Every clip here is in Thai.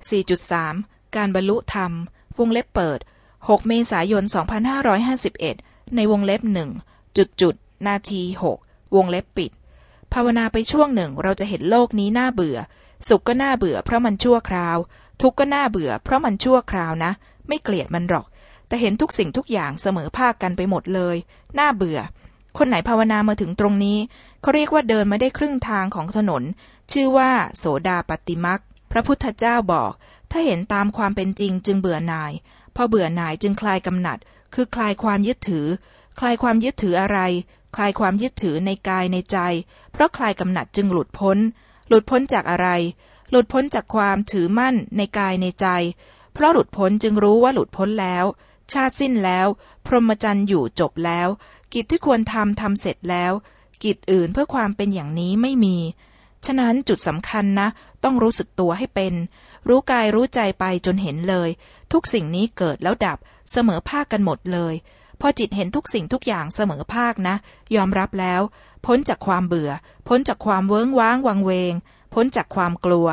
4.3 การบรรลุธรรม วงเล็บเปิด 6 เมษายน 2551 ในวงเล็บหนึ่งจุดจุดนาที 6 วงเล็บปิด ภาวนาไปช่วงหนึ่งเราจะเห็นโลกนี้น่าเบื่อ สุขก็น่าเบื่อเพราะมันชั่วคราว ทุกข์ก็น่าเบื่อเพราะมันชั่วคราวนะ ไม่เกลียดมันหรอก แต่เห็นทุกสิ่งทุกอย่างเสมอภาคกันไปหมดเลย น่าเบื่อ คนไหนภาวนามาถึงตรงนี้เขาเรียกว่าเดินมาได้ครึ่งทางของถนน ชื่อว่า โสดาปฏิมัก พระพุทธเจ้าบอก ถ้าเห็นตามความเป็นจริงจึงเบื่อหน่าย พอเบื่อหน่ายจึงคลายกำหนัด คือคลายความยึดถือ คลายความยึดถืออะไร คลายความยึดถือในกายในใจ เพราะคลายกำหนัดจึงหลุดพ้น หลุดพ้นจากอะไร หลุดพ้นจากความถือมั่นในกายในใจ เพราะหลุดพ้นจึงรู้ว่าหลุดพ้นแล้ว ชาติสิ้นแล้ว พรหมจรรย์อยู่จบแล้ว กิจที่ควรทำทำเสร็จแล้ว กิจอื่นเพื่อความเป็นอย่างนี้ไม่มีฉะนั้นจุดสำคัญนะ ต้องรู้สึกตัวให้เป็น รู้กายรู้ใจไปจนเห็นเลย ทุกสิ่งนี้เกิดแล้วดับเสมอภาคกันหมดเลย พอจิตเห็นทุกสิ่งทุกอย่างเสมอภาคนะ ยอมรับแล้ว พ้นจากความเบื่อ พ้นจากความเวิ้งว้างวังเวง พ้นจากความกลัว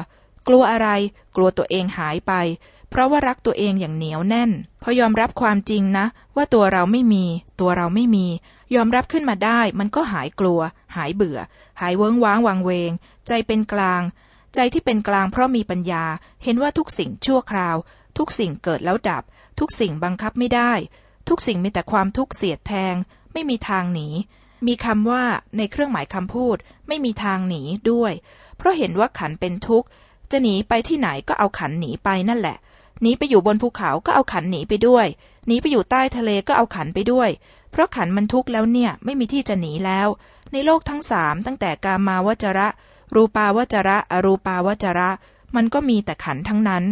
กลัวอะไร กลัวตัวเองหายไป เพราะว่ารักตัวเองอย่างเหนียวแน่น พอยอมรับความจริงนะ ว่าตัวเราไม่มี ตัวเราไม่มี ยอมรับขึ้นมาได้ มันก็หายกลัว หายเบื่อ หายเวิ้งว้างวังเวง ใจเป็นกลาง ใจที่เป็นกลางเพราะมีปัญญา เห็นว่าทุกสิ่งชั่วคราว ทุกสิ่งเกิดแล้วดับ ทุกสิ่งบังคับไม่ได้ ทุกสิ่งมีแต่ความทุกข์เสียดแทง ไม่มีทางหนี มีคำว่าในเครื่องหมายคำพูด ไม่มีทางหนีด้วย เพราะเห็นว่าขันเป็นทุกข์ จะหนีไปที่ไหนก็เอาขันหนีไปนั่นแหละ หนีไปอยู่บนภูเขาก็เอาขันหนีไปด้วย หนีไปอยู่ใต้ทะเลก็เอาขันไปด้วย เพราะขันมันทุกข์แล้วเนี่ยไม่มีที่จะหนีแล้ว ในโลกทั้งสามตั้งแต่กามาวจระ รูปาวจระ อรูปาวจระ มันก็มีแต่ขันทั้งนั้น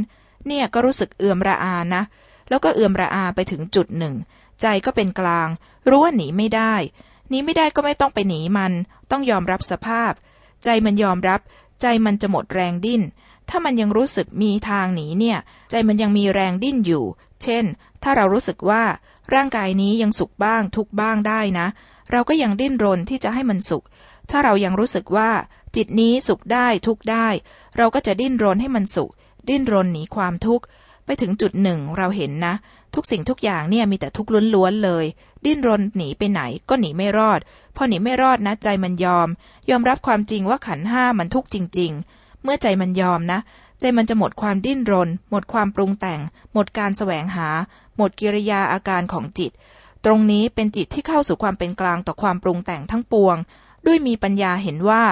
เนี่ยก็รู้สึกเอื่อมระอานะ แล้วก็เอื่อมระอาไปถึงจุดหนึ่ง ใจก็เป็นกลาง รู้ว่าหนีไม่ได้ หนีไม่ได้ก็ไม่ต้องไปหนีมัน ต้องยอมรับสภาพ ใจมันยอมรับ ใจมันจะหมดแรงดิ้น ถ้ามันยังรู้สึกมีทางหนีเนี่ย ใจมันยังมีแรงดิ้นอยู่ เช่น ถ้าเรารู้สึกว่าร่างกายนี้ยังสุขบ้างทุกบ้างได้นะ เราก็ยังดิ้นรนที่จะให้มันสุข ถ้าเรายังรู้สึกว่า จิตนี้สุขได้ทุกได้ เราก็จะดิ้นรนให้มันสุข ดิ้นรนหนีความทุกข์ ไปถึงจุดหนึ่งเราเห็นนะ ทุกสิ่งทุกอย่างเนี่ยมีแต่ทุกข์ล้วนๆเลย ดิ้นรนหนีไปไหนก็หนีไม่รอด พอหนีไม่รอดนะใจมันยอม ยอมรับความจริงว่าขันห้ามันทุกข์จริง ๆ เมื่อใจมันยอมนะ ใจมันจะหมดความดิ้นรน หมดความปรุงแต่ง หมดการแสวงหา หมดกิริยาอาการของจิตตรงนี้เป็นจิตที่เข้าสู่ความเป็นกลางต่อความปรุงแต่งทั้งปวง ด้วยมีปัญญาเห็นว่า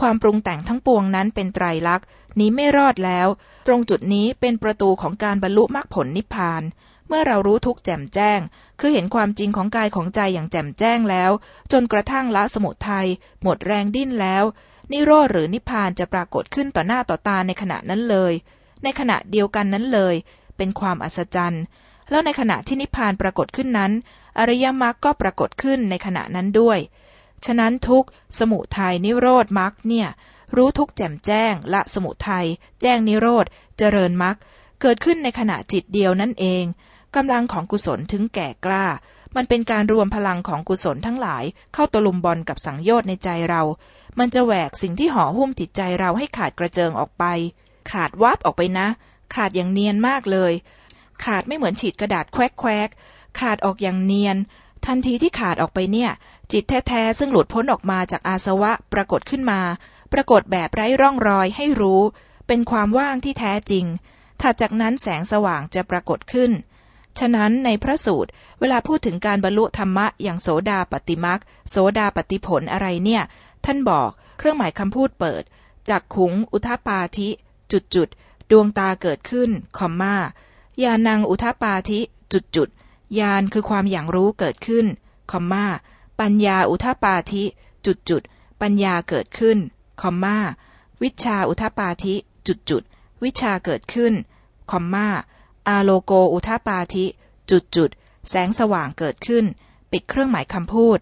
ความปรุงแต่งทั้งปวงนั้นเป็นไตรลักษณ์นี้ไม่รอดแล้ว ตรงจุดนี้เป็นประตูของการบรรลุมรรคผลนิพพาน เมื่อเรารู้ทุกแจ่มแจ้ง คือเห็นความจริงของกายของใจอย่างแจ่มแจ้งแล้ว จนกระทั่งละสมุทัยหมดแรงดิ้นแล้ว นิโรธหรือนิพพานจะปรากฏขึ้นต่อหน้าต่อตาในขณะนั้นเลย ในขณะเดียวกันนั้นเลย เป็นความอัศจรรย์แล้วในขณะที่นิพพานปรากฏขึ้นนั้น อริยมรรคก็ปรากฏขึ้นในขณะนั้นด้วย ฉะนั้นทุกสมุทัยนิโรธมรรคเนี่ย รู้ทุกแจ่มแจ้งละสมุทัยแจ้งนิโรธเจริญมรรคเกิดขึ้นในขณะจิตเดียวนั่นเองกำลังของกุศลถึงแก่กล้า มันเป็นการรวมพลังของกุศลทั้งหลาย เข้าตลุมบอลกับสังโยชน์ในใจเรา มันจะแหวกสิ่งที่ห่อหุ้มจิตใจเราให้ขาดกระเจิงออกไป ขาดวับออกไปนะ ขาดอย่างเนียนมากเลย ขาดไม่เหมือนฉีดกระดาษแควกแควกขาดออกอย่างเนียน ทันทีที่ขาดออกไปเนี่ย จิตแท้ๆ ซึ่งหลุดพ้นออกมาจากอาสวะปรากฏขึ้นมา ปรากฏแบบไร้ร่องรอยให้รู้ เป็นความว่างที่แท้จริง ถัดจากนั้นแสงสว่างจะปรากฏขึ้น ฉะนั้นในพระสูตร เวลาพูดถึงการบรรลุธรรมะอย่างโสดาปฏิมักโสดาปฏิผลอะไรเนี่ย ท่านบอกเครื่องหมายคำพูดเปิด จากขุง อุทปาธิ จุดจุดดวงตาเกิดขึ้น คอมมายานังอุทปาธิ จุดจุดยานคือความอย่างรู้เกิดขึ้น คอมมา ปัญญาอุทปาธิ จุดจุดปัญญาเกิดขึ้น คอมมาวิชาอุทปาธิ จุดจุดวิชาเกิดขึ้น คอมมาอาโลโกอุทปาธิ จุดจุดแสงสว่างเกิดขึ้น ปิดเครื่องหมายคำพูด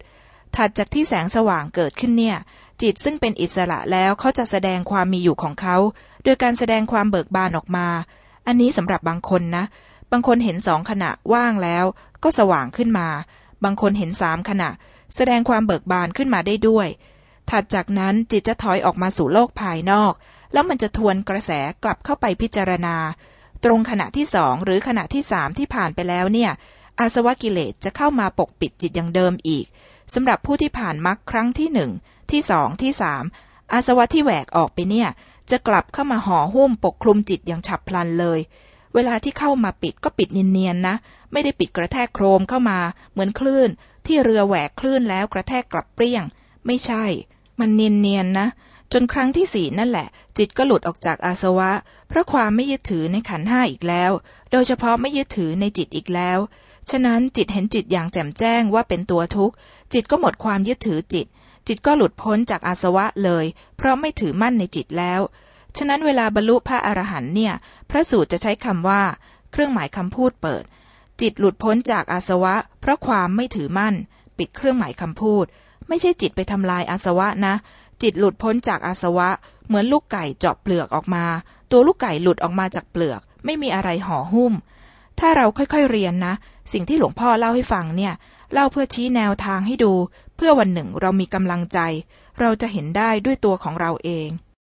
ถัดจากที่แสงสว่างเกิดขึ้นเนี่ย จิตซึ่งเป็นอิสระแล้วเขาจะแสดงความมีอยู่ของเขาโดยการแสดงความเบิกบานออกมา อันนี้สำหรับบางคนนะ บางคนเห็นสองขณะว่างแล้ว ก็สว่างขึ้นมา บางคนเห็นสามขณะ แสดงความเบิกบานขึ้นมาได้ด้วย ถัดจากนั้นจิตจะถอยออกมาสู่โลกภายนอก แล้วมันจะทวนกระแสกลับเข้าไปพิจารณา ตรงขณะที่สองหรือขณะที่สามที่ผ่านไปแล้วเนี่ย อาสวะกิเลสจะเข้ามาปกปิดจิตอย่างเดิมอีกสำหรับผู้ที่ผ่านมรรคครั้งที่หนึ่งที่สองที่สามอาสวะที่แหวกออกไปเนี่ย จะกลับเข้ามาห่อหุ้มปกคลุมจิตอย่างฉับพลันเลย เวลาที่เข้ามาปิดก็ปิดเนียนๆนะ ไม่ได้ปิดกระแทกโครมเข้ามาเหมือนคลื่น ที่เรือแหวกคลื่นแล้วกระแทกกลับเปรี้ยง ไม่ใช่ มันเนียนๆนะ จนครั้งที่สี่นั่นแหละ จิตก็หลุดออกจากอาสวะ เพราะความไม่ยึดถือในขันห้าอีกแล้ว โดยเฉพาะไม่ยึดถือในจิตอีกแล้ว ฉะนั้นจิตเห็นจิตอย่างแจ่มแจ้งว่าเป็นตัวทุกข์ จิตก็หมดความยึดถือจิต จิตก็หลุดพ้นจากอาสวะเลย เพราะไม่ถือมั่นในจิตแล้ว ฉะนั้นเวลาบรรลุพระอรหันต์เนี่ย พระสูตรจะใช้คำว่า เครื่องหมายคำพูดเปิด จิตหลุดพ้นจากอาสวะ เพราะความไม่ถือมั่น ปิดเครื่องหมายคำพูด ไม่ใช่จิตไปทำลายอาสวะนะ จิตหลุดพ้นจากอาสวะ เหมือนลูกไก่เจาะเปลือกออกมา ตัวลูกไก่หลุดออกมาจากเปลือก ไม่มีอะไรห่อหุ้ม ถ้าเราค่อยๆเรียนนะ สิ่งที่หลวงพ่อเล่าให้ฟังเนี่ย เล่าเพื่อชี้แนวทางให้ดู เพื่อวันหนึ่งเรามีกำลังใจ เราจะเห็นได้ด้วยตัวของเราเอง